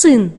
сын.